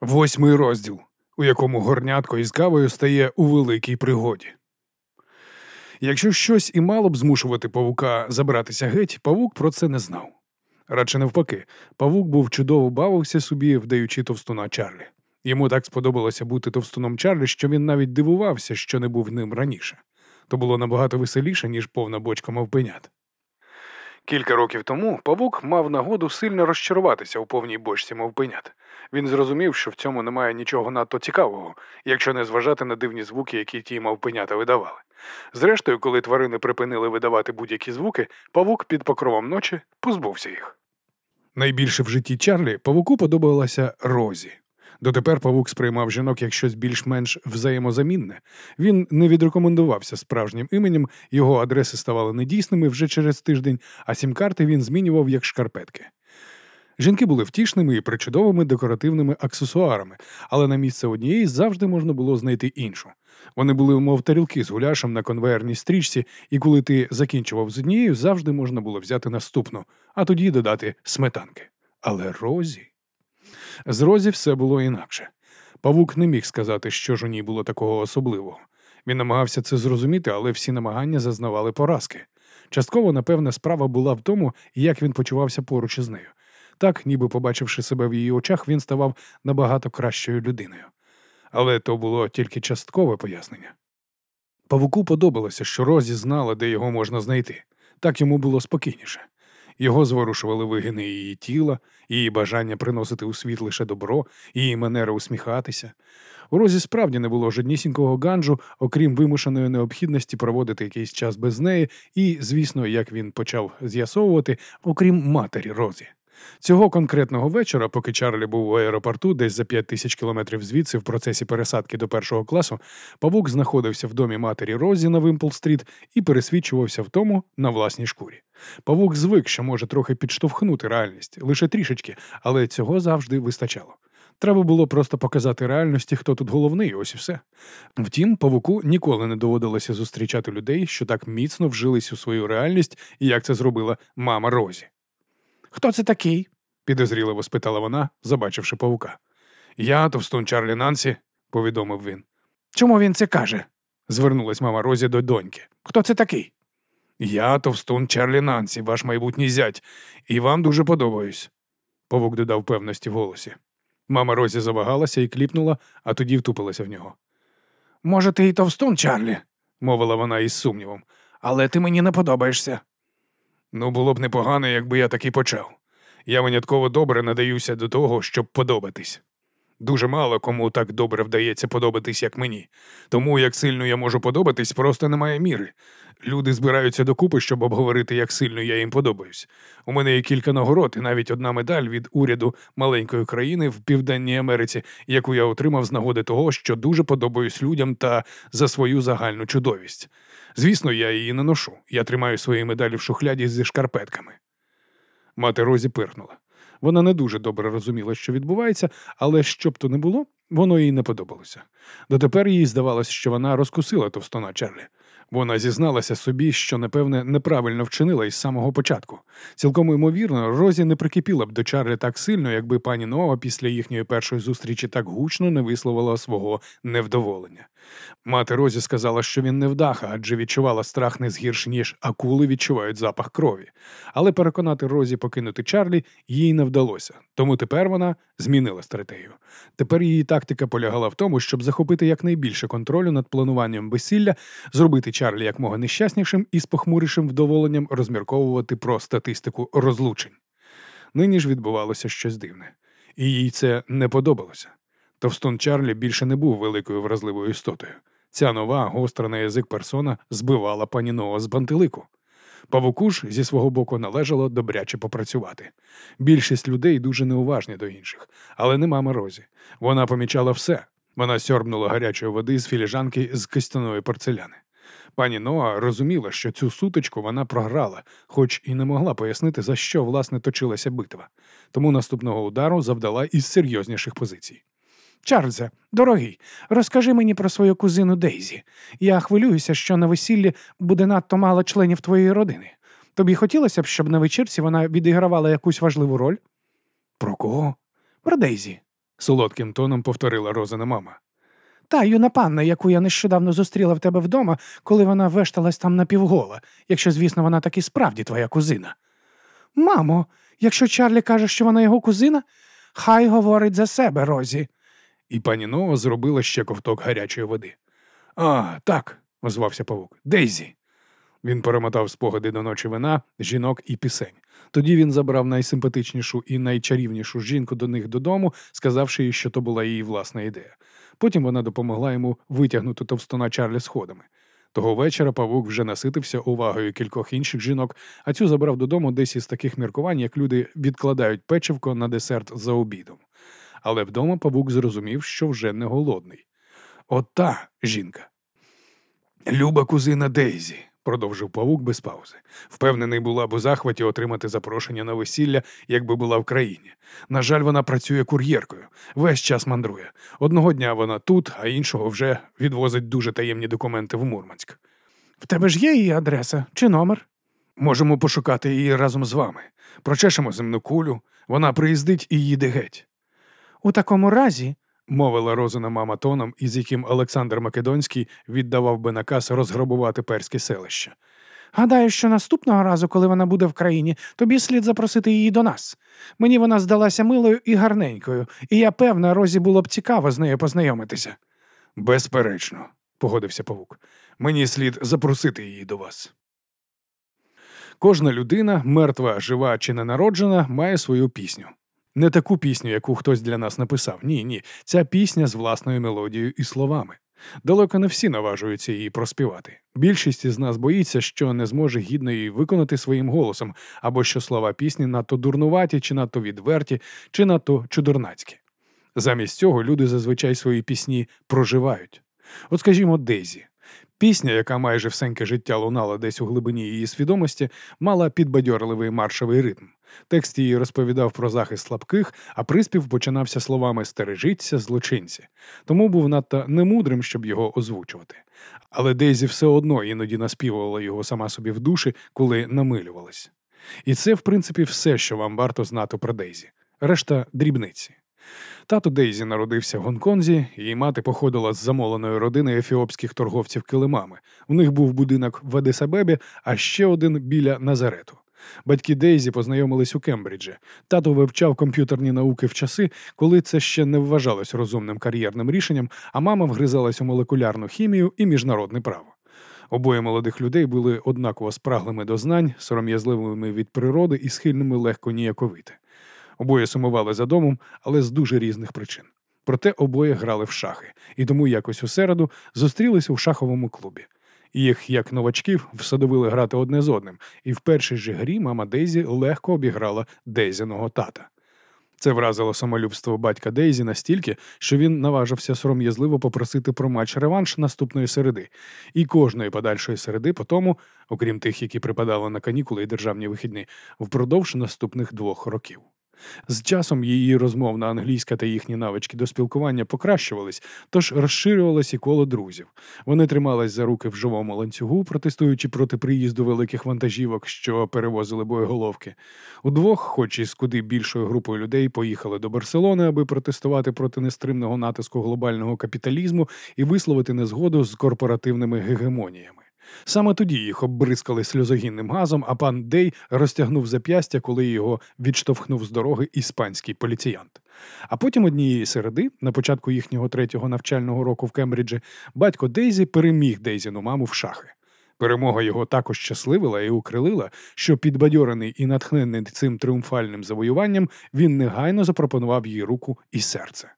Восьмий розділ, у якому горнятко із кавою стає у великій пригоді. Якщо щось і мало б змушувати павука забратися геть, павук про це не знав. Радше навпаки, павук був чудово бавився собі, вдаючи товстуна Чарлі. Йому так сподобалося бути товстуном Чарлі, що він навіть дивувався, що не був ним раніше. То було набагато веселіше, ніж повна бочка мавпенят. Кілька років тому павук мав нагоду сильно розчаруватися у повній бочці мавпенят. Він зрозумів, що в цьому немає нічого надто цікавого, якщо не зважати на дивні звуки, які ті мавпенята видавали. Зрештою, коли тварини припинили видавати будь-які звуки, павук під покровом ночі позбувся їх. Найбільше в житті Чарлі павуку подобалася Розі. Дотепер павук сприймав жінок як щось більш-менш взаємозамінне. Він не відрекомендувався справжнім іменем, його адреси ставали недійсними вже через тиждень, а сім-карти він змінював як шкарпетки. Жінки були втішними і причудовими декоративними аксесуарами, але на місце однієї завжди можна було знайти іншу. Вони були, мов тарілки з гуляшем на конвейерній стрічці, і коли ти закінчував з однією, завжди можна було взяти наступну, а тоді додати сметанки. Але Розі. З Розі все було інакше. Павук не міг сказати, що ж у ній було такого особливого. Він намагався це зрозуміти, але всі намагання зазнавали поразки. Частково, напевне, справа була в тому, як він почувався поруч із нею. Так, ніби побачивши себе в її очах, він ставав набагато кращою людиною. Але то було тільки часткове пояснення. Павуку подобалося, що Розі знала, де його можна знайти. Так йому було спокійніше. Його зворушували вигини її тіла, її бажання приносити у світ лише добро, її манера усміхатися. У розі справді не було жоднісінького ганджу, окрім вимушеної необхідності проводити якийсь час без неї, і, звісно, як він почав з'ясовувати, окрім матері Розі. Цього конкретного вечора, поки Чарлі був у аеропорту, десь за п'ять тисяч кілометрів звідси, в процесі пересадки до першого класу, павук знаходився в домі матері Розі на Вимпл-стріт і пересвідчувався в тому на власній шкурі. Павук звик, що може трохи підштовхнути реальність, лише трішечки, але цього завжди вистачало. Треба було просто показати реальності, хто тут головний, ось і все. Втім, павуку ніколи не доводилося зустрічати людей, що так міцно вжились у свою реальність, як це зробила мама Розі. Хто це такий? підозріливо спитала вона, забачивши павука. Я товстун Чарлі Нансі, повідомив він. Чому він це каже? звернулась мама Розі до доньки. Хто це такий? Я товстун Чарлі Нансі, ваш майбутній зять, і вам дуже подобаюсь. Павук додав певності в голосі. Мама Розі завагалася і кліпнула, а тоді втупилася в нього. Може, ти і товстун, Чарлі, мовила вона із сумнівом, але ти мені не подобаєшся. Ну, було б непогано, якби я таки почав. Я винятково добре надаюся до того, щоб подобатись. Дуже мало кому так добре вдається подобатись, як мені. Тому як сильно я можу подобатись, просто немає міри. Люди збираються докупи, щоб обговорити, як сильно я їм подобаюсь. У мене є кілька нагород, і навіть одна медаль від уряду маленької країни в Південній Америці, яку я отримав з нагоди того, що дуже подобаюсь людям та за свою загальну чудовість. Звісно, я її не ношу. Я тримаю свої медалі в шухляді зі шкарпетками. Мати Розі пирхнула. Вона не дуже добре розуміла, що відбувається, але що б то не було, воно їй не подобалося. Дотепер їй здавалося, що вона розкусила товстона Чарлі. Вона зізналася собі, що, напевне, неправильно вчинила із самого початку. Цілком ймовірно, Розі не прикипіла б до Чарлі так сильно, якби пані Нова після їхньої першої зустрічі так гучно не висловила свого невдоволення. Мати Розі сказала, що він не вдаха, адже відчувала страх не згірше, ніж акули відчувають запах крові. Але переконати Розі покинути Чарлі їй не вдалося, тому тепер вона змінила стратегію. Тепер її тактика полягала в тому, щоб захопити якнайбільше контролю над плануванням весілля, зробити Чарлі якмога нещаснішим і з похмурішим вдоволенням розмірковувати про статистику розлучень. Нині ж відбувалося щось дивне, і їй це не подобалося. Товстун Чарлі більше не був великою вразливою істотою. Ця нова, гостра на язик персона збивала пані Ноа з бантелику. Павуку ж зі свого боку належало добряче попрацювати. Більшість людей дуже неуважні до інших, але не мама Розі. Вона помічала все. Вона сьорбнула гарячої води з філіжанки з кистяної порцеляни. Пані Ноа розуміла, що цю сутичку вона програла, хоч і не могла пояснити, за що власне точилася битва. Тому наступного удару завдала із серйозніших позицій. Чарльзе, дорогий, розкажи мені про свою кузину Дейзі. Я хвилююся, що на весіллі буде надто мало членів твоєї родини. Тобі хотілося б, щоб на вечірці вона відігравала якусь важливу роль? Про кого? Про Дейзі. солодким тоном повторила Розина мама. Та юна панна, яку я нещодавно зустріла в тебе вдома, коли вона вешталась там напівгола, якщо, звісно, вона таки справді твоя кузина. Мамо, якщо Чарлі каже, що вона його кузина, хай говорить за себе, Розі. І пані Нова зробила ще ковток гарячої води. А, так, озвався павук. Дейзі. Він перемотав спогади до ночі вина, жінок і пісень. Тоді він забрав найсимпатичнішу і найчарівнішу жінку до них додому, сказавши їй, що то була її власна ідея. Потім вона допомогла йому витягнути товстуна Чарлі сходами. Того вечора павук вже наситився увагою кількох інших жінок, а цю забрав додому десь із таких міркувань, як люди відкладають печивко на десерт за обідом. Але вдома павук зрозумів, що вже не голодний. От та жінка. Люба кузина Дейзі, продовжив павук без паузи. Впевнений була б у захваті отримати запрошення на весілля, якби була в країні. На жаль, вона працює кур'єркою, весь час мандрує. Одного дня вона тут, а іншого вже відвозить дуже таємні документи в Мурманськ. В тебе ж є її адреса чи номер? Можемо пошукати її разом з вами. Прочешемо земну кулю, вона приїздить і їде геть. У такому разі, мовила Розина мама тоном, із яким Олександр Македонський віддавав би наказ розграбувати перське селище. Гадаю, що наступного разу, коли вона буде в країні, тобі слід запросити її до нас. Мені вона здалася милою і гарненькою, і я певна, Розі було б цікаво з нею познайомитися. Безперечно, погодився павук. Мені слід запросити її до вас. Кожна людина, мертва, жива чи ненароджена, має свою пісню. Не таку пісню, яку хтось для нас написав. Ні, ні. Ця пісня з власною мелодією і словами. Далеко не всі наважуються її проспівати. Більшість із нас боїться, що не зможе гідно її виконати своїм голосом, або що слова пісні надто дурнуваті, чи надто відверті, чи надто чудернацькі. Замість цього люди зазвичай свої пісні проживають. От, скажімо, Дезі. Пісня, яка майже всеньке життя лунала десь у глибині її свідомості, мала підбадьорливий маршовий ритм. Текст її розповідав про захист слабких, а приспів починався словами Стережіться, злочинці, тому був надто немудрим, щоб його озвучувати. Але Дейзі все одно іноді наспівувала його сама собі в душі, коли намилювалась. І це, в принципі, все, що вам варто знати про Дейзі. Решта дрібниці. Тато Дейзі народився в Гонконзі, її мати походила з заможної родини ефіопських торговців килимами. У них був будинок в Аддис-Абебі, а ще один біля Назарету. Батьки Дейзі познайомились у Кембриджі. Тато вивчав комп'ютерні науки в часи, коли це ще не вважалось розумним кар'єрним рішенням, а мама вгризалась у молекулярну хімію і міжнародне право. Обоє молодих людей були однаково спраглими до знань, сором'язливими від природи і схильними легко ніяковити. Обоє сумували за домом, але з дуже різних причин. Проте обоє грали в шахи, і тому якось у середу зустрілися у шаховому клубі. Їх, як новачків, всадовили грати одне з одним, і в першій же грі мама Дейзі легко обіграла Дейзіного тата. Це вразило самолюбство батька Дейзі настільки, що він наважився сором'язливо попросити про матч реванш наступної середи, і кожної подальшої середи по тому, окрім тих, які припадали на канікули і державні вихідні, впродовж наступних двох років. З часом її розмовна англійська та їхні навички до спілкування покращувались, тож розширювалось і коло друзів. Вони тримались за руки в живому ланцюгу, протестуючи проти приїзду великих вантажівок, що перевозили боєголовки. Удвох, хоч і з куди більшою групою людей, поїхали до Барселони, аби протестувати проти нестримного натиску глобального капіталізму і висловити незгоду з корпоративними гегемоніями. Саме тоді їх оббризкали сльозогінним газом, а пан Дей розтягнув зап'ястя, коли його відштовхнув з дороги іспанський поліціянт. А потім однієї середи, на початку їхнього третього навчального року в Кембриджі, батько Дейзі переміг Дейзіну маму в шахи. Перемога його також щасливила і укрилила, що підбадьорений і натхнений цим тріумфальним завоюванням, він негайно запропонував їй руку і серце.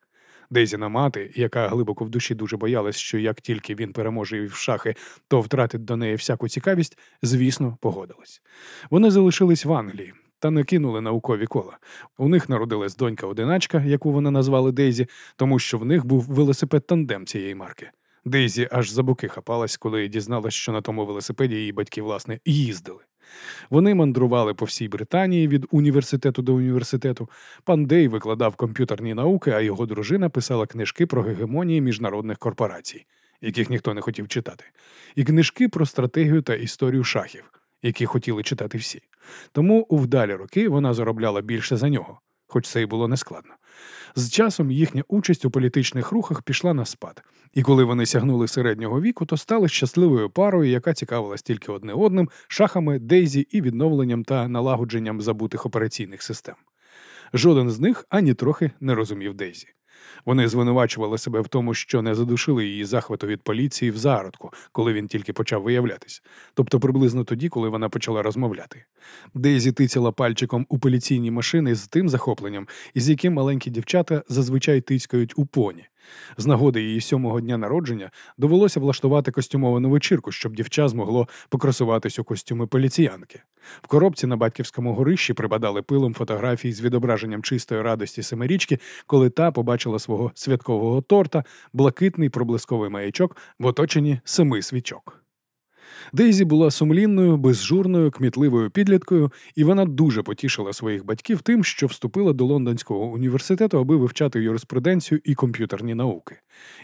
Дейзіна мати, яка глибоко в душі дуже боялась, що як тільки він переможе в шахи, то втратить до неї всяку цікавість, звісно, погодилась. Вони залишились в Англії. Та не кинули наукові кола. У них народилась донька одиначка, яку вони назвали Дейзі, тому що в них був велосипед тандем цієї марки. Дейзі аж за боки хапалась, коли дізналась, що на тому велосипеді її батьки, власне, їздили. Вони мандрували по всій Британії від університету до університету. Пан Дей викладав комп'ютерні науки, а його дружина писала книжки про гегемонії міжнародних корпорацій, яких ніхто не хотів читати, і книжки про стратегію та історію шахів, які хотіли читати всі. Тому у вдалі роки вона заробляла більше за нього. Хоч це і було нескладно. З часом їхня участь у політичних рухах пішла на спад, і коли вони сягнули середнього віку, то стали щасливою парою, яка цікавилась тільки одне одним, шахами, Дейзі і відновленням та налагодженням забутих операційних систем. Жоден з них ані трохи не розумів Дейзі. Вони звинувачували себе в тому, що не задушили її захвату від поліції в зародку, коли він тільки почав виявлятись, тобто приблизно тоді, коли вона почала розмовляти. Дейзі тицяла пальчиком у поліційні машини з тим захопленням, із яким маленькі дівчата зазвичай тицькають у поні. З нагоди її сьомого дня народження довелося влаштувати костюмовану вечірку, щоб дівча змогло покрасуватись у костюми поліціянки. В коробці на батьківському горищі прибадали пилом фотографії з відображенням чистої радості семирічки, коли та побачила свого святкового торта, блакитний проблисковий маячок в оточенні семи свічок. Дейзі була сумлінною, безжурною, кмітливою підліткою, і вона дуже потішила своїх батьків тим, що вступила до Лондонського університету, аби вивчати юриспруденцію і комп'ютерні науки.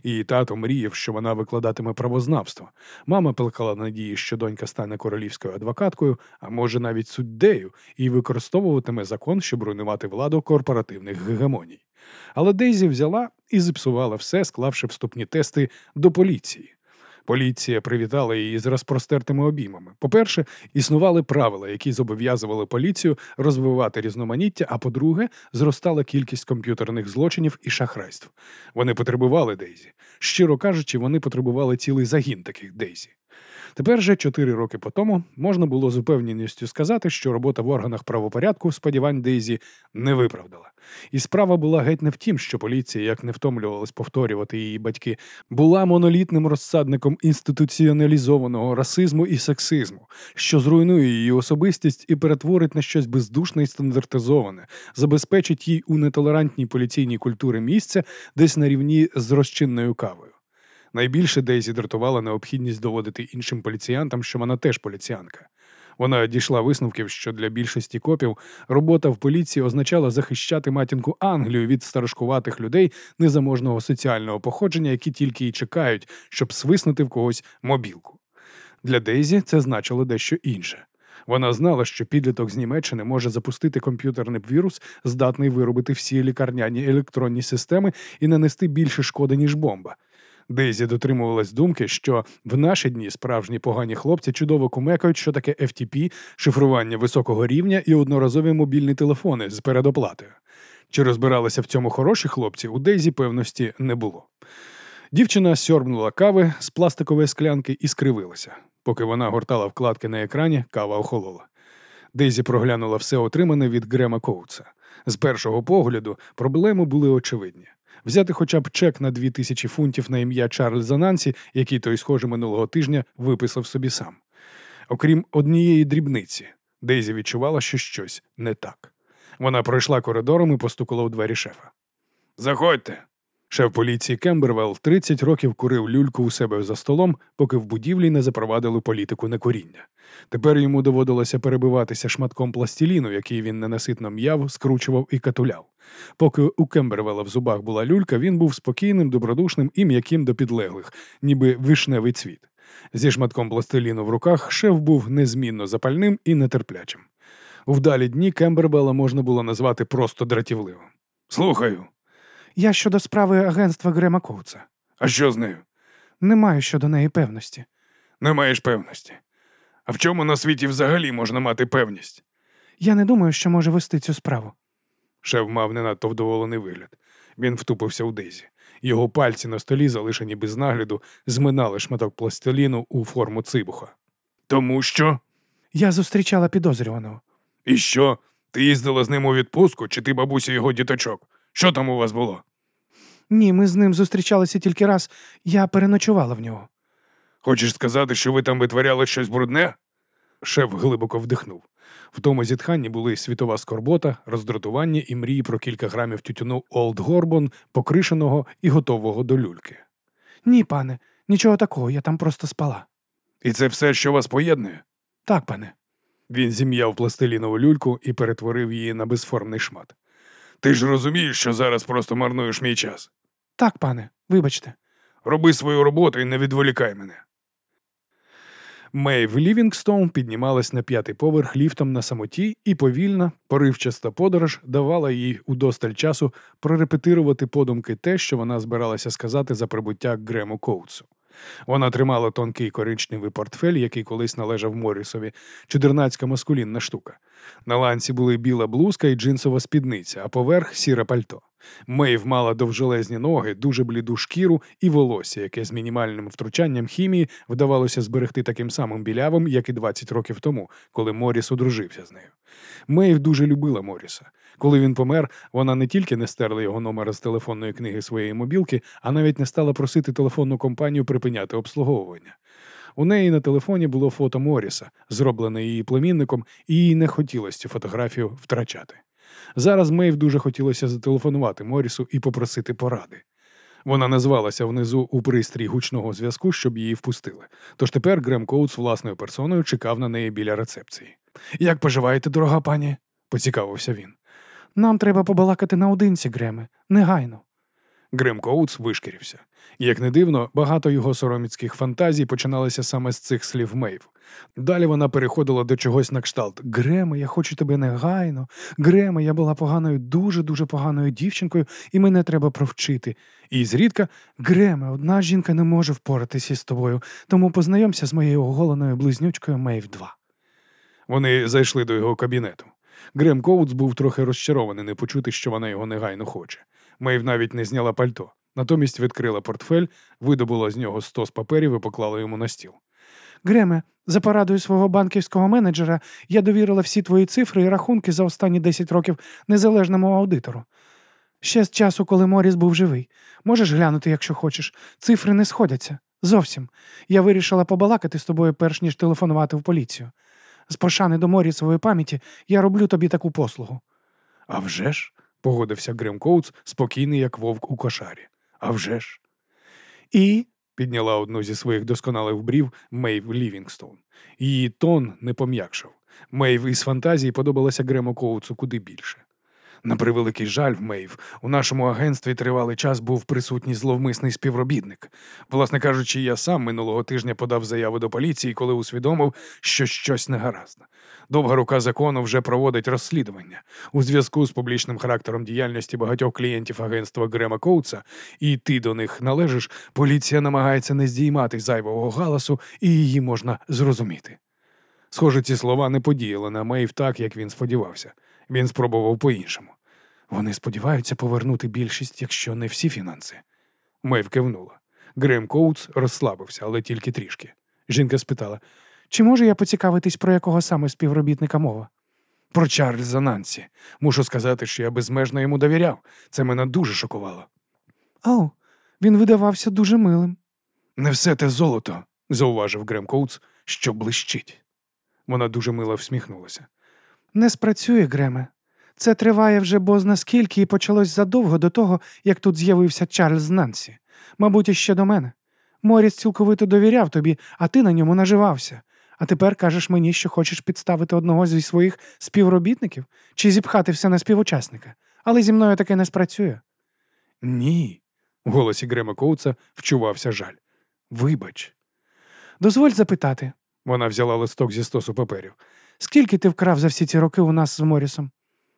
Її тато мріяв, що вона викладатиме правознавство. Мама плекала надії, що донька стане королівською адвокаткою, а може навіть суддею, і використовуватиме закон, щоб руйнувати владу корпоративних гегемоній. Але Дейзі взяла і зіпсувала все, склавши вступні тести до поліції. Поліція привітала її з розпростертими обіймами. По-перше, існували правила, які зобов'язували поліцію розвивати різноманіття. А по-друге, зростала кількість комп'ютерних злочинів і шахрайств. Вони потребували Дейзі. Щиро кажучи, вони потребували цілий загін таких Дейзі. Тепер же, чотири роки по тому, можна було з упевненістю сказати, що робота в органах правопорядку сподівань Дейзі не виправдала. І справа була геть не в тім, що поліція, як не втомлювалась повторювати її батьки, була монолітним розсадником інституціоналізованого расизму і сексизму, що зруйнує її особистість і перетворить на щось бездушне і стандартизоване, забезпечить їй у нетолерантній поліційній культурі місце десь на рівні з розчинною кавою. Найбільше Дейзі дратувала необхідність доводити іншим поліціянтам, що вона теж поліціянка. Вона дійшла висновків, що для більшості копів робота в поліції означала захищати матінку Англію від старошкуватих людей незаможного соціального походження, які тільки й чекають, щоб свиснути в когось мобілку. Для Дейзі це значило дещо інше. Вона знала, що підліток з Німеччини може запустити комп'ютерний вірус, здатний виробити всі лікарняні електронні системи і нанести більше шкоди, ніж бомба. Дейзі дотримувалась думки, що в наші дні справжні погані хлопці чудово кумекають, що таке FTP, шифрування високого рівня і одноразові мобільні телефони з передоплатою. Чи розбиралися в цьому хороші хлопці, у Дейзі певності не було. Дівчина сьорбнула кави з пластикової склянки і скривилася. Поки вона гортала вкладки на екрані, кава охолола. Дейзі проглянула все отримане від Грема Коутса. З першого погляду проблеми були очевидні взяти хоча б чек на дві тисячі фунтів на ім'я Чарльза Нансі, який той, схоже, минулого тижня виписав собі сам. Окрім однієї дрібниці, Дейзі відчувала, що щось не так. Вона пройшла коридором і постукала у двері шефа. Заходьте. Шеф поліції Кембервелл 30 років курив люльку у себе за столом, поки в будівлі не запровадили політику некуріння. Тепер йому доводилося перебиватися шматком пластиліну, який він ненаситно м'яв, скручував і катуляв. Поки у Кембервелла в зубах була люлька, він був спокійним, добродушним і м'яким до підлеглих, ніби вишневий цвіт. Зі шматком пластиліну в руках шеф був незмінно запальним і нетерплячим. У вдалі дні Кембервелла можна було назвати просто дратівливим. Слухаю. Я щодо справи агентства Грема Коуца. А що з нею? Не маю щодо неї певності. Не маєш певності. А в чому на світі взагалі можна мати певність? Я не думаю, що може вести цю справу. Шеф мав не надто вдоволений вигляд. Він втупився в Дейзі. Його пальці на столі, залишені без нагляду, зминали шматок пластиліну у форму цибуха. Тому що? Я зустрічала підозрюваного. І що? Ти їздила з ним у відпустку, чи ти бабуся його діточок? Що там у вас було? Ні, ми з ним зустрічалися тільки раз. Я переночувала в нього. Хочеш сказати, що ви там витворяли щось брудне? Шеф глибоко вдихнув. В тому зітханні були світова скорбота, роздратування і мрії про кілька грамів тютюну Олд Горбон, покришеного і готового до люльки. Ні, пане, нічого такого, я там просто спала. І це все, що вас поєднує? Так, пане. Він зім'яв пластилінову люльку і перетворив її на безформний шмат. Ти ж розумієш, що зараз просто марнуєш мій час. Так, пане, вибачте. Роби свою роботу і не відволікай мене. Мейв Лівінгстоун піднімалась на п'ятий поверх ліфтом на самоті, і повільна, поривчаста подорож давала їй удосталь часу прорепетирувати подумки те, що вона збиралася сказати за прибуття Грему Коутсу. Вона тримала тонкий коричневий портфель, який колись належав Морісові, чудернацька маскулінна штука. На ланці були біла блузка і джинсова спідниця, а поверх сіре пальто. Мейв мала довжелезні ноги, дуже бліду шкіру і волосся, яке з мінімальним втручанням хімії вдавалося зберегти таким самим білявим, як і 20 років тому, коли Моріс одружився з нею. Мейв дуже любила Моріса. Коли він помер, вона не тільки не стерла його номера з телефонної книги своєї мобілки, а навіть не стала просити телефонну компанію припиняти обслуговування. У неї на телефоні було фото Моріса, зроблене її племінником, і їй не хотілося цю фотографію втрачати. Зараз Мейв дуже хотілося зателефонувати Морісу і попросити поради. Вона назвалася внизу у пристрій гучного зв'язку, щоб її впустили. Тож тепер Грем Коутс власною персоною чекав на неї біля рецепції. Як поживаєте, дорога пані? поцікавився він. Нам треба побалакати наодинці, Греме, негайно. Грем Коутс вишкірився. Як не дивно, багато його сороміцьких фантазій починалися саме з цих слів Мейв. Далі вона переходила до чогось на кшталт Греме, я хочу тебе негайно. Греме, я була поганою, дуже дуже поганою дівчинкою, і мене треба провчити. І зрідка Греме, одна жінка не може впоратися з тобою, тому познайомся з моєю оголеною близнючкою Мейв 2. Вони зайшли до його кабінету. Грем Коутс був трохи розчарований не почути, що вона його негайно хоче. Мейв навіть не зняла пальто. Натомість відкрила портфель, видобула з нього стос паперів і поклала йому на стіл. Греме, за порадою свого банківського менеджера я довірила всі твої цифри і рахунки за останні 10 років незалежному аудитору. Ще з часу, коли Моріс був живий. Можеш глянути, якщо хочеш. Цифри не сходяться. Зовсім. Я вирішила побалакати з тобою, перш ніж телефонувати в поліцію. З пошани до Морісової пам'яті я роблю тобі таку послугу. «А вже ж», – погодився Грем Коутс, спокійний, як вовк у кошарі. «А вже ж». І підняла одну зі своїх досконалих брів Мейв Лівінгстоун. Її тон не пом'якшав. Мейв із фантазії подобалася Грему Коуцу куди більше. На превеликий жаль, в Мейв, у нашому агентстві тривалий час був присутній зловмисний співробітник. Власне кажучи, я сам минулого тижня подав заяву до поліції, коли усвідомив, що щось не гаразд. Довга рука закону вже проводить розслідування. У зв'язку з публічним характером діяльності багатьох клієнтів агентства Грема Коутса, і ти до них належиш, поліція намагається не здіймати зайвого галасу, і її можна зрозуміти. Схоже, ці слова не подіяли на Мейв так, як він сподівався. Він спробував по-іншому. Вони сподіваються повернути більшість, якщо не всі фінанси. Мейв кивнула. Грем Коутс розслабився, але тільки трішки. Жінка спитала: чи можу я поцікавитись, про якого саме співробітника мова? Про Чарльза Нансі. Мушу сказати, що я безмежно йому довіряв. Це мене дуже шокувало. О, він видавався дуже милим. Не все те золото, зауважив Грем Коутс, що блищить. Вона дуже мило всміхнулася. Не спрацює, Греме. Це триває вже бозна скільки і почалось задовго до того, як тут з'явився Чарльз Нансі. Мабуть, іще до мене. Моріс цілковито довіряв тобі, а ти на ньому наживався. А тепер кажеш мені, що хочеш підставити одного зі своїх співробітників чи зіпхати все на співучасника. Але зі мною таке не спрацює. Ні. В голосі Грема Коутса вчувався жаль. Вибач. Дозволь запитати. Вона взяла листок зі стосу паперів. Скільки ти вкрав за всі ці роки у нас з Морісом?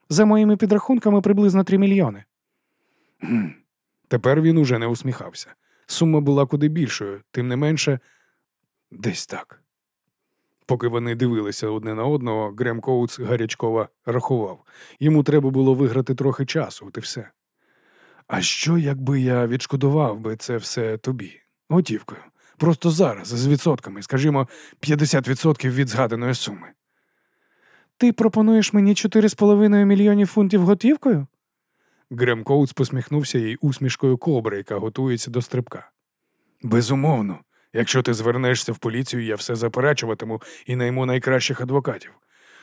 За моїми підрахунками приблизно три мільйони. Тепер він уже не усміхався. Сума була куди більшою, тим не менше, десь так. Поки вони дивилися одне на одного, Грем Коутс гарячково рахував. Йому треба було виграти трохи часу, от і все. А що, якби я відшкодував би це все тобі? Готівкою. Просто зараз, з відсотками, скажімо, 50% від згаданої суми. Ти пропонуєш мені 4,5 мільйонів фунтів готівкою? Грем Коутс посміхнувся їй усмішкою кобри, яка готується до стрибка. Безумовно, якщо ти звернешся в поліцію, я все заперечуватиму і найму найкращих адвокатів.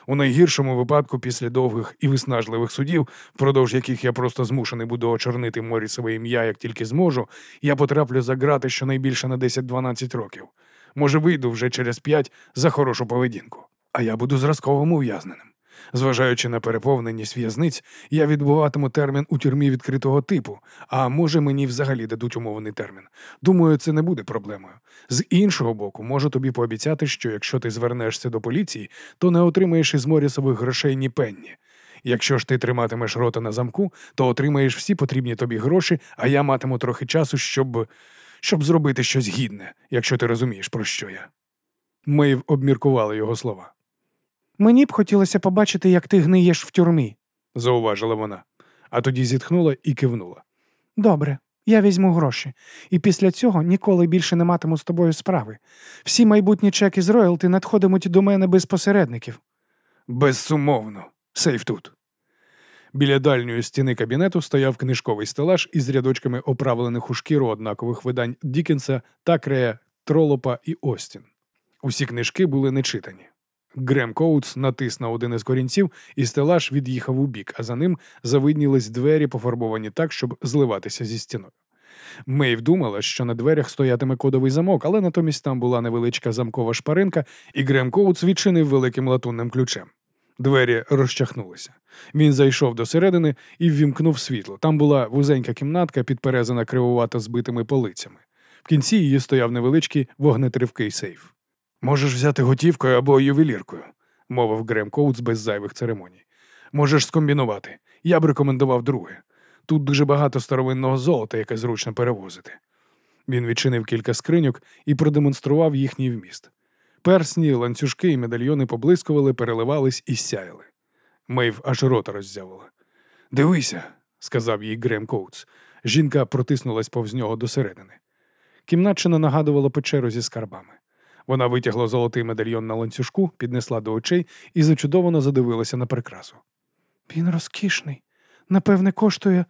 У найгіршому випадку, після довгих і виснажливих судів, впродовж яких я просто змушений буду очорнити Морісове ім'я, як тільки зможу, я потраплю за грати щонайбільше на 10-12 років. Може, вийду вже через 5 за хорошу поведінку. А я буду зразковим ув'язненим. Зважаючи на переповненість в'язниць, я відбуватиму термін у тюрмі відкритого типу, а може мені взагалі дадуть умовний термін. Думаю, це не буде проблемою. З іншого боку, можу тобі пообіцяти, що якщо ти звернешся до поліції, то не отримаєш із Морісових грошей ні пенні. Якщо ж ти триматимеш рота на замку, то отримаєш всі потрібні тобі гроші, а я матиму трохи часу, щоб щоб зробити щось гідне, якщо ти розумієш, про що я. Мейв обміркувала його слова. Мені б хотілося побачити, як ти гниєш в тюрмі. зауважила вона, а тоді зітхнула і кивнула. Добре, я візьму гроші, і після цього ніколи більше не матиму з тобою справи. Всі майбутні чеки з роялти надходимуть до мене без посередників. Безсумовно, сейф тут. Біля дальньої стіни кабінету стояв книжковий стелаж із рядочками оправлених у шкіру однакових видань Дікенса, Такрея, Тролопа і Остін. Усі книжки були нечитані. Грем Коутс натис на один із корінців, і стелаж від'їхав у бік, а за ним завиднілись двері, пофарбовані так, щоб зливатися зі стіною. Мейв думала, що на дверях стоятиме кодовий замок, але натомість там була невеличка замкова шпаринка, і Грем Коутс відчинив великим латунним ключем. Двері розчахнулися. Він зайшов до середини і ввімкнув світло. Там була вузенька кімнатка, підперезана кривувато збитими полицями. В кінці її стояв невеличкий вогнетривкий сейф. Можеш взяти готівкою або ювеліркою, мовив Грем Коутс без зайвих церемоній. Можеш скомбінувати. Я б рекомендував друге. Тут дуже багато старовинного золота, яке зручно перевозити. Він відчинив кілька скриньок і продемонстрував їхній вміст. Персні, ланцюжки і медальйони поблискували, переливались і сяяли. Мейв аж рота роззявила. Дивися, сказав їй Грем Коутс. Жінка протиснулась повз нього досередини. Кімнатчина нагадувала печеру зі скарбами. Вона витягла золотий медальйон на ланцюжку, піднесла до очей і зачудовано задивилася на прикрасу. Він розкішний. Напевне, коштує.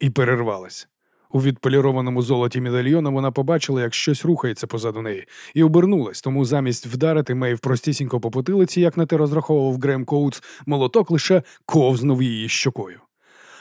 І перервалась. У відполірованому золоті медальйона вона побачила, як щось рухається позаду неї, і обернулась, тому замість вдарити Мейв простісінько по потилиці, як на те розраховував Грем Коутс, молоток лише ковзнув її щокою.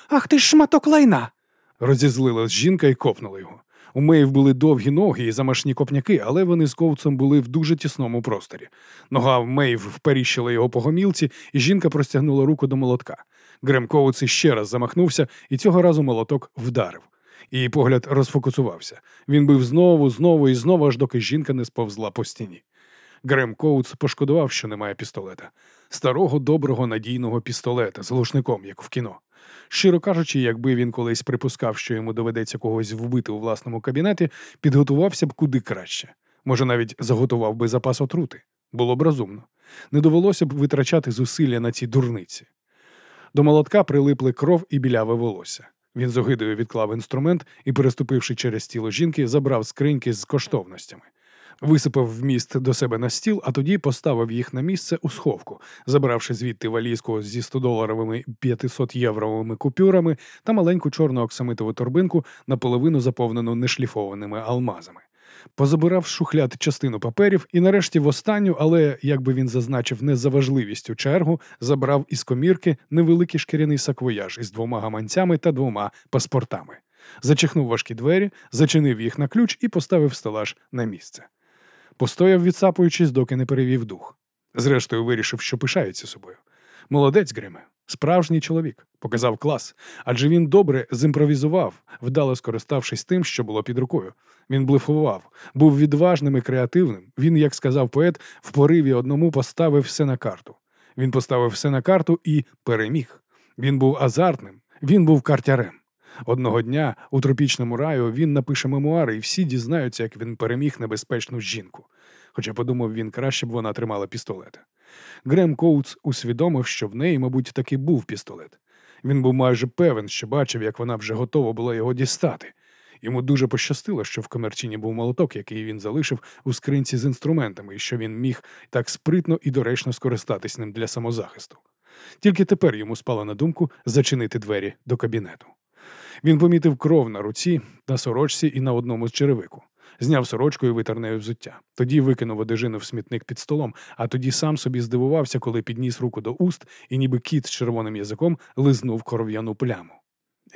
Ах ти ж шматок лайна! Розізлилась жінка і копнула його. У Мейв були довгі ноги і замашні копняки, але вони з Коутсом були в дуже тісному просторі. Нога Мейв вперіщила його по гомілці, і жінка простягнула руку до молотка. Грем Коутс іще раз замахнувся, і цього разу молоток вдарив. Її погляд розфокусувався. Він бив знову, знову і знову, аж доки жінка не сповзла по стіні. Грем Коутс пошкодував, що немає пістолета. Старого доброго надійного пістолета з глушником, як в кіно. Щиро кажучи, якби він колись припускав, що йому доведеться когось вбити у власному кабінеті, підготувався б куди краще. Може, навіть заготував би запас отрути. Було б розумно. Не довелося б витрачати зусилля на ці дурниці. До молотка прилипли кров і біляве волосся. Він з огидою відклав інструмент і, переступивши через тіло жінки, забрав скриньки з коштовностями. Висипав вміст до себе на стіл, а тоді поставив їх на місце у сховку, забравши звідти валізку зі 100-доларовими 500-євровими купюрами та маленьку чорну оксамитову торбинку, наполовину заповнену нешліфованими алмазами. Позабирав шухляд частину паперів і, нарешті, в останню, але, як би він зазначив, не за важливістю чергу, забрав із комірки невеликий шкіряний саквояж із двома гаманцями та двома паспортами. Запхнув важкі двері, зачинив їх на ключ і поставив стелаж на місце. Постояв, відсапуючись, доки не перевів дух. Зрештою, вирішив, що пишається собою. Молодець Гриме, справжній чоловік, показав клас, адже він добре зімпровізував, вдало скориставшись тим, що було під рукою. Він блефував, був відважним і креативним. Він, як сказав поет, в пориві одному поставив все на карту. Він поставив все на карту і переміг. Він був азартним, він був картярем. Одного дня у тропічному раю він напише мемуари, і всі дізнаються, як він переміг небезпечну жінку. Хоча подумав він, краще б вона тримала пістолета. Грем Коутс усвідомив, що в неї, мабуть, таки був пістолет. Він був майже певен, що бачив, як вона вже готова була його дістати. Йому дуже пощастило, що в комерчині був молоток, який він залишив у скринці з інструментами, і що він міг так спритно і доречно скористатись ним для самозахисту. Тільки тепер йому спало на думку зачинити двері до кабінету. Він помітив кров на руці, на сорочці і на одному з черевику. Зняв сорочку і витер нею взуття. Тоді викинув одежину в смітник під столом, а тоді сам собі здивувався, коли підніс руку до уст і, ніби кіт з червоним язиком, лизнув коров'яну пляму.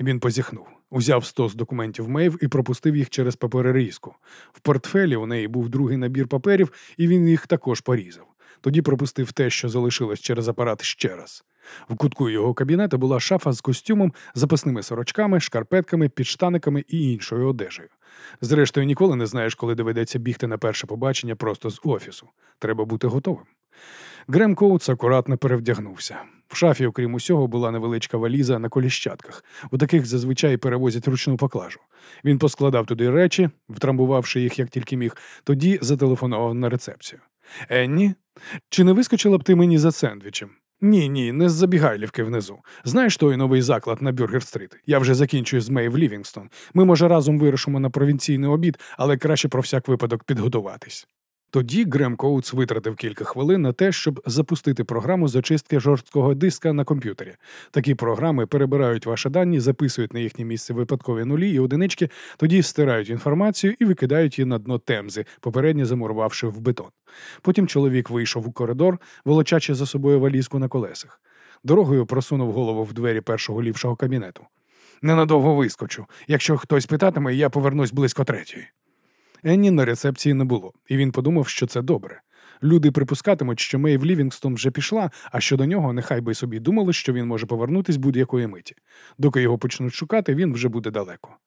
Він позіхнув, узяв стос документів Мейв і пропустив їх через паперерізку. В портфелі у неї був другий набір паперів, і він їх також порізав. Тоді пропустив те, що залишилось через апарат ще раз. В кутку його кабінету була шафа з костюмом, запасними сорочками, шкарпетками, підштаниками і іншою одежею. Зрештою, ніколи не знаєш, коли доведеться бігти на перше побачення просто з офісу. Треба бути готовим. Грем Коутс акуратно перевдягнувся. В шафі, окрім усього, була невеличка валіза на коліщатках. У таких зазвичай перевозять ручну поклажу. Він поскладав туди речі, втрамбувавши їх як тільки міг, тоді зателефонував на рецепцію. Енні, чи не вискочила б ти мені за сендвічем? Ні, ні, не з забігайлівки внизу. Знаєш той новий заклад на Бюргер-стріт? Я вже закінчую з Мейв Лівінгстон. Ми, може, разом вирушимо на провінційний обід, але краще про всяк випадок підготуватись. Тоді Грем Коутс витратив кілька хвилин на те, щоб запустити програму з очистки жорсткого диска на комп'ютері. Такі програми перебирають ваші дані, записують на їхнє місце випадкові нулі і одинички, тоді стирають інформацію і викидають її на дно темзи, попередньо замурувавши в бетон. Потім чоловік вийшов у коридор, волочачи за собою валізку на колесах. Дорогою просунув голову в двері першого ліпшого кабінету. Ненадовго вискочу. Якщо хтось питатиме, я повернусь близько третьої. Енні на рецепції не було, і він подумав, що це добре. Люди припускатимуть, що Мейв Лівінгстон вже пішла, а щодо нього нехай би собі думали, що він може повернутись будь-якої миті. Доки його почнуть шукати, він вже буде далеко.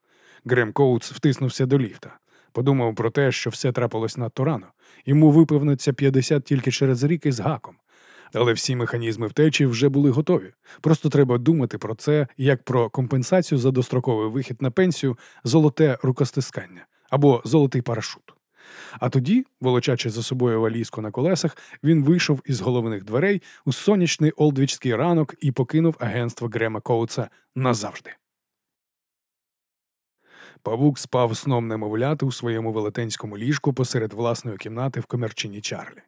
Грем Коутс втиснувся до ліфта. Подумав про те, що все трапилось надто рано. Йому виповниться 50 тільки через рік із гаком. Але всі механізми втечі вже були готові. Просто треба думати про це як про компенсацію за достроковий вихід на пенсію, золоте рукостискання або золотий парашут. А тоді, волочачи за собою валізку на колесах, він вийшов із головних дверей у сонячний олдвічський ранок і покинув агентство Грема Коуца назавжди. Павук спав сном немовляти у своєму велетенському ліжку посеред власної кімнати в комерчині Чарлі.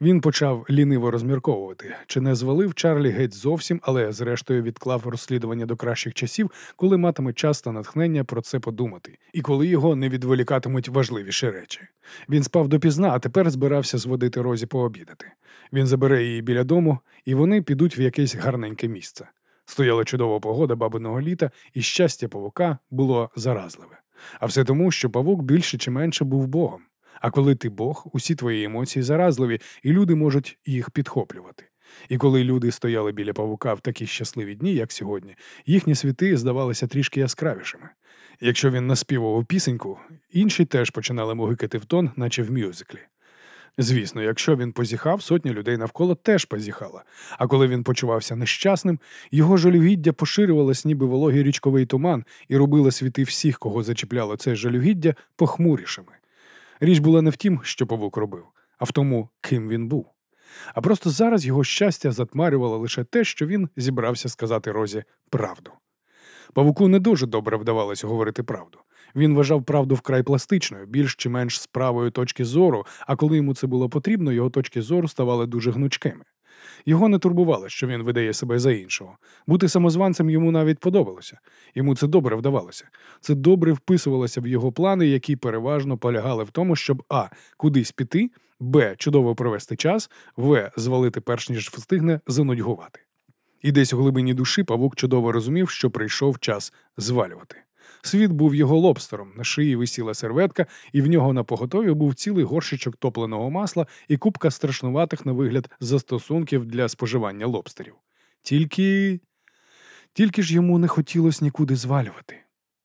Він почав ліниво розмірковувати, чи не звалив Чарлі геть зовсім, але зрештою відклав розслідування до кращих часів, коли матиме час та натхнення про це подумати, і коли його не відволікатимуть важливіші речі. Він спав допізна, а тепер збирався зводити розі пообідати. Він забере її біля дому, і вони підуть в якесь гарненьке місце. Стояла чудова погода бабиного літа, і щастя павука було заразливе. А все тому, що павук більше чи менше був богом. А коли ти Бог, усі твої емоції заразливі, і люди можуть їх підхоплювати. І коли люди стояли біля павука в такі щасливі дні, як сьогодні, їхні світи здавалися трішки яскравішими. Якщо він наспівував пісеньку, інші теж починали могикати в тон, наче в мюзиклі. Звісно, якщо він позіхав, сотня людей навколо теж позіхала. А коли він почувався нещасним, його жалюгіддя поширювалось, ніби вологий річковий туман, і робило світи всіх, кого зачіпляло це жалюгіддя, похмурішими. Річ була не в тім, що павук робив, а в тому, ким він був. А просто зараз його щастя затмарювало лише те, що він зібрався сказати Розі правду. Павуку не дуже добре вдавалося говорити правду. Він вважав правду вкрай пластичною, більш чи менш з правої точки зору, а коли йому це було потрібно, його точки зору ставали дуже гнучкими. Його не турбувало, що він видає себе за іншого. Бути самозванцем йому навіть подобалося. Йому це добре вдавалося. Це добре вписувалося в його плани, які переважно полягали в тому, щоб а. кудись піти, б. чудово провести час, в. звалити перш ніж встигне занудьгувати. І десь у глибині душі павук чудово розумів, що прийшов час звалювати. Світ був його лобстером, на шиї висіла серветка, і в нього на поготові був цілий горщичок топленого масла і купка страшнуватих на вигляд застосунків для споживання лобстерів. Тільки Тільки ж йому не хотілося нікуди звалювати.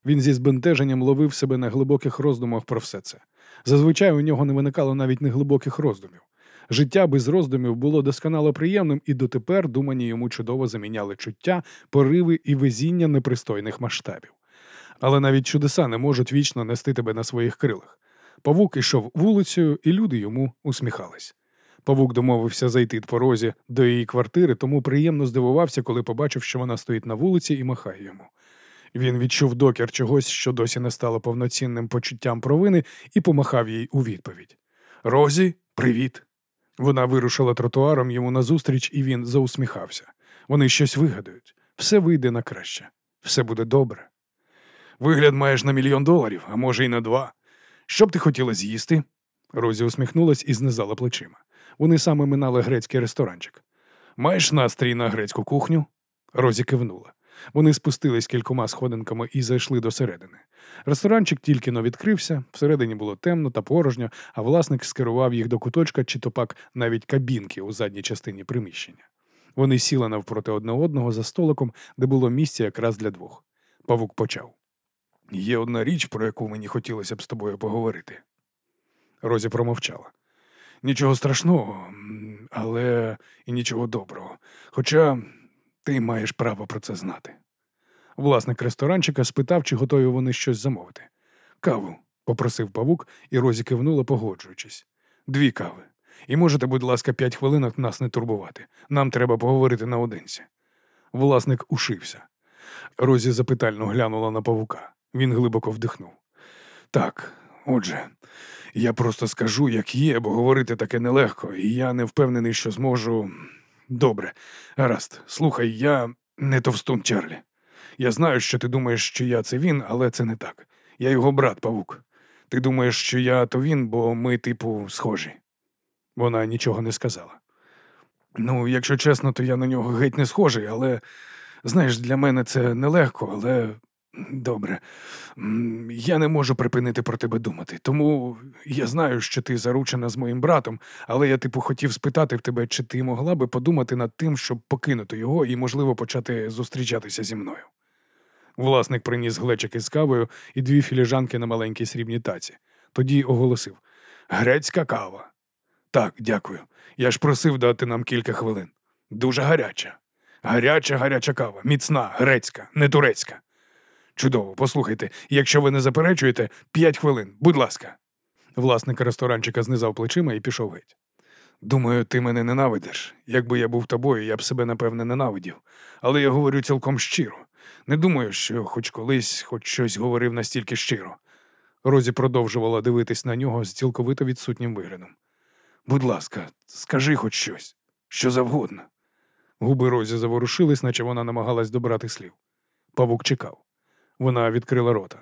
Він зі збентеженням ловив себе на глибоких роздумах про все це. Зазвичай у нього не виникало навіть неглибоких роздумів. Життя без роздумів було досконало приємним, і дотепер думані йому чудово заміняли чуття, пориви і везіння непристойних масштабів але навіть чудеса не можуть вічно нести тебе на своїх крилах. Павук ішов вулицею, і люди йому усміхались. Павук домовився зайти по розі до її квартири, тому приємно здивувався, коли побачив, що вона стоїть на вулиці і махає йому. Він відчув докір чогось, що досі не стало повноцінним почуттям провини, і помахав їй у відповідь. Розі, привіт! Вона вирушила тротуаром йому назустріч, і він заусміхався. Вони щось вигадають. Все вийде на краще, все буде добре. Вигляд маєш на мільйон доларів, а може й на два. Що б ти хотіла з'їсти? Розі усміхнулась і знизала плечима. Вони саме минали грецький ресторанчик. Маєш настрій на грецьку кухню? Розі кивнула. Вони спустились кількома сходинками і зайшли до середини. Ресторанчик тільки но відкрився, всередині було темно та порожньо, а власник скерував їх до куточка чи то пак навіть кабінки у задній частині приміщення. Вони сіли навпроти одне одного за столиком, де було місце якраз для двох. Павук почав. Є одна річ, про яку мені хотілося б з тобою поговорити. Розі промовчала. Нічого страшного, але і нічого доброго. Хоча ти маєш право про це знати. Власник ресторанчика спитав, чи готові вони щось замовити. Каву, попросив павук, і Розі кивнула, погоджуючись. Дві кави. І можете, будь ласка, п'ять хвилинок нас не турбувати. Нам треба поговорити наодинці. Власник ушився. Розі запитально глянула на павука. Він глибоко вдихнув. Так, отже, я просто скажу, як є, бо говорити таке нелегко, і я не впевнений, що зможу. Добре, гаразд, слухай, я не товстун Чарлі. Я знаю, що ти думаєш, що я це він, але це не так. Я його брат, павук. Ти думаєш, що я то він, бо ми, типу, схожі. Вона нічого не сказала. Ну, якщо чесно, то я на нього геть не схожий, але знаєш, для мене це нелегко, але добре. Я не можу припинити про тебе думати. Тому я знаю, що ти заручена з моїм братом, але я типу хотів спитати в тебе, чи ти могла би подумати над тим, щоб покинути його і, можливо, почати зустрічатися зі мною. Власник приніс глечик із кавою і дві філіжанки на маленькій срібній таці. Тоді оголосив Грецька кава. Так, дякую. Я ж просив дати нам кілька хвилин. Дуже гаряча. Гаряча, гаряча кава, міцна, грецька, не турецька. Чудово, послухайте, якщо ви не заперечуєте, п'ять хвилин, будь ласка. Власник ресторанчика знизав плечима і пішов геть. Думаю, ти мене ненавидиш. Якби я був тобою, я б себе напевне ненавидів. Але я говорю цілком щиро. Не думаю, що хоч колись хоч щось говорив настільки щиро. Розі продовжувала дивитись на нього з цілковито відсутнім виглядом. Будь ласка, скажи хоч щось, що завгодно. Губи Розі заворушились, наче вона намагалась добрати слів. Павук чекав. Вона відкрила рота.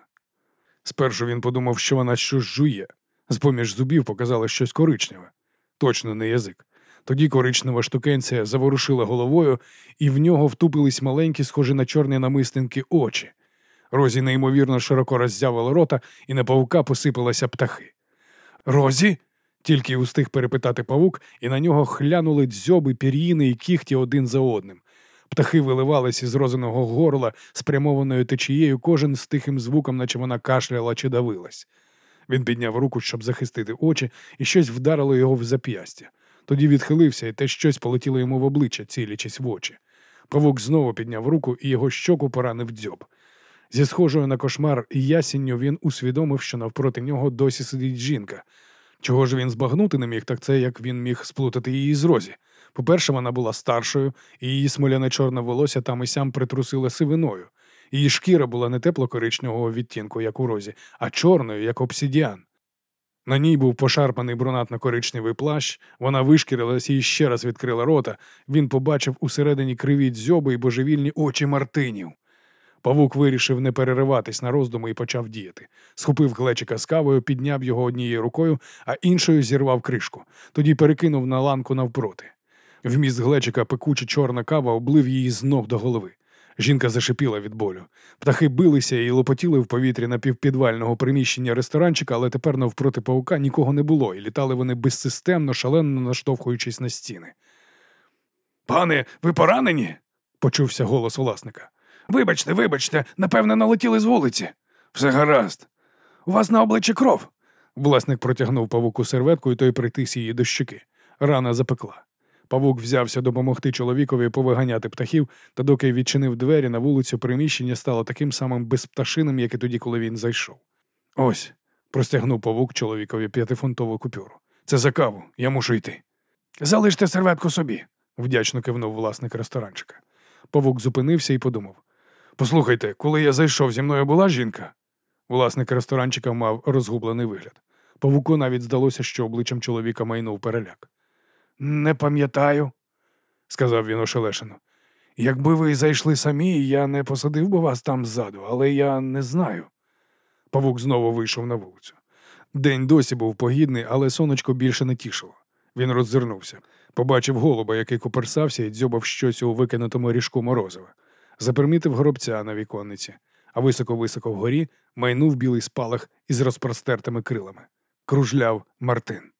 Спершу він подумав, що вона щось жує. З поміж зубів показала щось коричневе, точно не язик. Тоді коричнева штукенція заворушила головою, і в нього втупились маленькі, схожі на чорні намистинки очі. Розі неймовірно широко роззявила рота, і на павука посипалися птахи. Розі? Тільки устиг перепитати павук, і на нього хлянули дзьоби, пір'їни і кіхті один за одним. Птахи виливались із розиного горла спрямованою течією, кожен з тихим звуком, наче вона кашляла чи давилась. Він підняв руку, щоб захистити очі, і щось вдарило його в зап'ястя. Тоді відхилився, і те щось полетіло йому в обличчя, цілячись в очі. Павук знову підняв руку, і його щоку поранив дзьоб. Зі схожою на кошмар ясінню він усвідомив, що навпроти нього досі сидить жінка. Чого ж він збагнути не міг, так це як він міг сплутати її з Розі. По-перше, вона була старшою, і її смоляне чорне волосся там і сям притрусило сивиною. Її шкіра була не тепло-коричневого відтінку, як у розі, а чорною, як обсидіан. На ній був пошарпаний брунатно-коричневий плащ, вона вишкірилась і ще раз відкрила рота. Він побачив усередині криві дзьоби і божевільні очі Мартинів. Павук вирішив не перериватись на роздуми і почав діяти. Схопив глечика з кавою, підняв його однією рукою, а іншою зірвав кришку. Тоді перекинув на ланку навпроти. Вміст глечика пекуча чорна кава облив її з ног до голови. Жінка зашипіла від болю. Птахи билися і лопотіли в повітрі напівпідвального приміщення ресторанчика, але тепер навпроти паука нікого не було, і літали вони безсистемно, шалено наштовхуючись на стіни. Пане, ви поранені? почувся голос власника. Вибачте, вибачте, напевне, налетіли з вулиці. Все гаразд. У вас на обличчі кров. Власник протягнув павуку серветку, і той притис її до щеки. Рана запекла. Павук взявся допомогти чоловікові повиганяти птахів, та доки відчинив двері на вулицю, приміщення стало таким самим безпташиним, як і тоді, коли він зайшов. Ось, простягнув павук чоловікові п'ятифунтову купюру. Це за каву, я мушу йти. Залиште серветку собі, вдячно кивнув власник ресторанчика. Павук зупинився і подумав. Послухайте, коли я зайшов, зі мною була жінка. Власник ресторанчика мав розгублений вигляд. Павуку навіть здалося, що обличчям чоловіка майнув переляк. Не пам'ятаю, сказав він ошелешено. Якби ви зайшли самі, я не посадив би вас там ззаду, але я не знаю. Павук знову вийшов на вулицю. День досі був погідний, але сонечко більше не тішило. Він роззирнувся, побачив голуба, який коперсався і дзьобав щось у викинутому ріжку морозива. Запримітив горобця на віконниці, а високо-високо вгорі майнув білий спалах із розпростертими крилами. Кружляв Мартин.